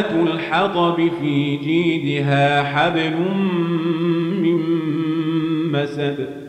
الحطب في جيدها حبل من مسد.